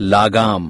લાગામ.